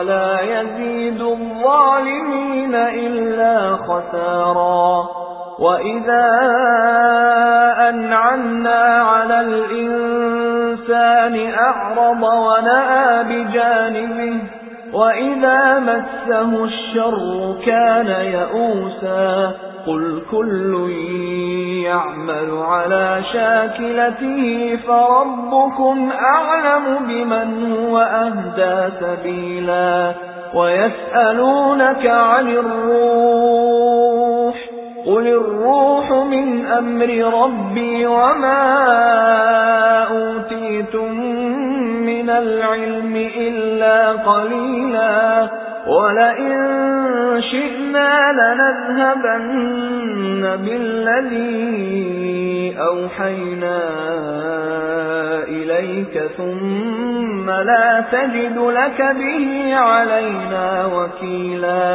وَلَا يَزِيدُ الظَّالِمِينَ إِلَّا خَسَارًا. وَإِذَا أَنْعَمْنَا عَلَى الْإِنسَانِ أَعْرَضَ وَنَأَىٰ بِجَانِبِهِ وَإِذَا مَسَّهُ الشَّرُّ كَانَ يَئُوسًا قُلْ كُلٌّ يَعْمَلُ عَلَى شَاكِلَتِهِ فَرَبُّكُمْ أَعْلَمُ بِمَنْ هُوَ أَهْدَىٰ سَبِيلًا وَيَسْأَلُونَكَ عَنِ الرُّوحِ قُلِ الرُّوحُ مِنْ أَمْرِ رَبِّي وَمَا أُوتِيتُم مِّنَ الْعِلْمِ إِلَّا قَلِيلًا وَلَئِن شِئْنَا لَنَذْهَبَنَّ بِالَّذِي أَوْحَيْنَا إِلَيْكَ ثُمَّ لَا تَجِدُ لَكَ بِهِ عَلَيْنَا وَكِيلًا.